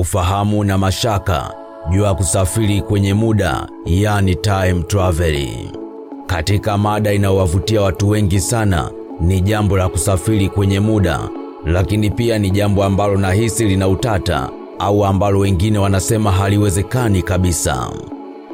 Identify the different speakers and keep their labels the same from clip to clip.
Speaker 1: ufahamu na mashaka juu ya kusafiri kwenye muda, yani time travel. Katika mada inayowavutia watu wengi sana ni jambo la kusafiri kwenye muda, lakini pia ni jambo ambalo nahisi lina utata au ambalo wengine wanasema haliwezekani kabisa.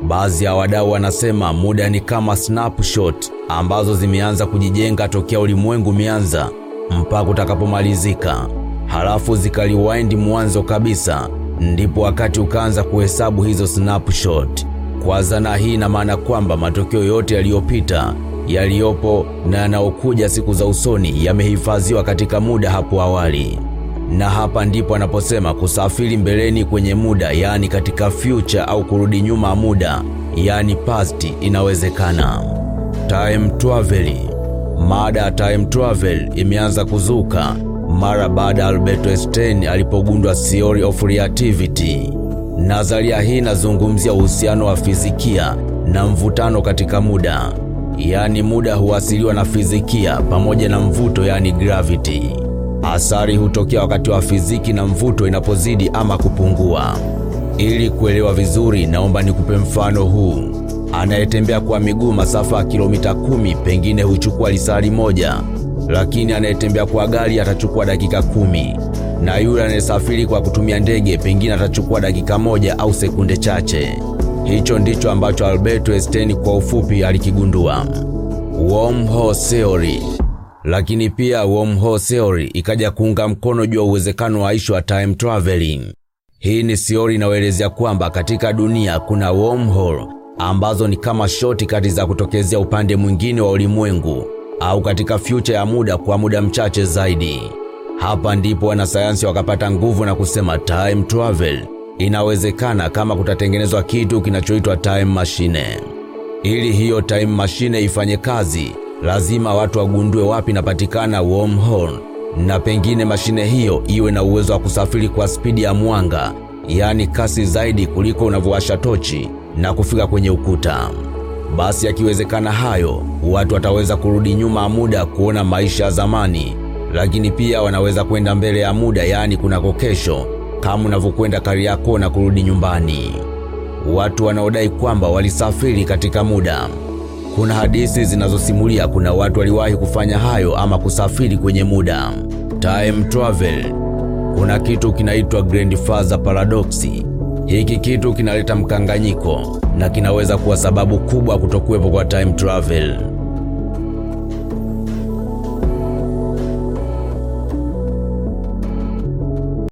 Speaker 1: Baadhi ya wadau wanasema muda ni kama snapshot ambazo zimeanza kujijenga tokea ulimwengu umeanza mpaka utakapomalizika, halafu zikaliwaendi mwanzo kabisa, ndipo wakati ukaanza kuhesabu hizo snapshot. Kwa zana hii, na maana kwamba matokeo yote yaliyopita, yaliyopo na yanayokuja siku za usoni yamehifadhiwa katika muda hapo awali na hapa ndipo anaposema kusafiri mbeleni kwenye muda, yaani katika future au kurudi nyuma muda, yaani past, inawezekana. Time travel. Mada ya time travel imeanza kuzuka mara baada ya Alberto Einstein alipogundua theory of relativity. Nadharia hii inazungumzia uhusiano wa fizikia na mvutano katika muda, yaani muda huasiliwa na fizikia pamoja na mvuto, yaani gravity. Athari hutokea wakati wa fiziki na mvuto inapozidi ama kupungua. Ili kuelewa vizuri, naomba nikupe mfano huu. Anayetembea kwa miguu masafa ya kilomita kumi pengine huchukua lisali moja, lakini anayetembea kwa gari atachukua dakika kumi, na yule anayesafiri kwa kutumia ndege pengine atachukua dakika moja au sekunde chache. Hicho ndicho ambacho Alberto Einstein kwa ufupi alikigundua, wormhole theory lakini pia wormhole theory ikaja kuunga mkono juu ya uwezekano wa ishu wa time traveling. Hii ni theory inayoelezea kwamba katika dunia kuna wormhole ambazo ni kama shortcut za kutokezea upande mwingine wa ulimwengu au katika future ya muda kwa muda mchache zaidi. Hapa ndipo wanasayansi wakapata nguvu na kusema time travel inawezekana kama kutatengenezwa kitu kinachoitwa time machine. Ili hiyo time machine ifanye kazi lazima watu wagundue wapi inapatikana wormhole, na pengine mashine hiyo iwe na uwezo wa kusafiri kwa spidi ya mwanga, yaani kasi zaidi kuliko unavyowasha tochi na kufika kwenye ukuta. Basi akiwezekana hayo, watu wataweza kurudi nyuma ya muda kuona maisha ya zamani, lakini pia wanaweza kwenda mbele ya muda, yaani kunako kesho, kama unavyokwenda Kariakoo na kurudi nyumbani. Watu wanaodai kwamba walisafiri katika muda kuna hadithi zinazosimulia kuna watu waliwahi kufanya hayo ama kusafiri kwenye muda. Time travel. Kuna kitu kinaitwa grandfather paradox. Hiki kitu kinaleta mkanganyiko na kinaweza kuwa sababu kubwa kutokuwepo kwa time travel.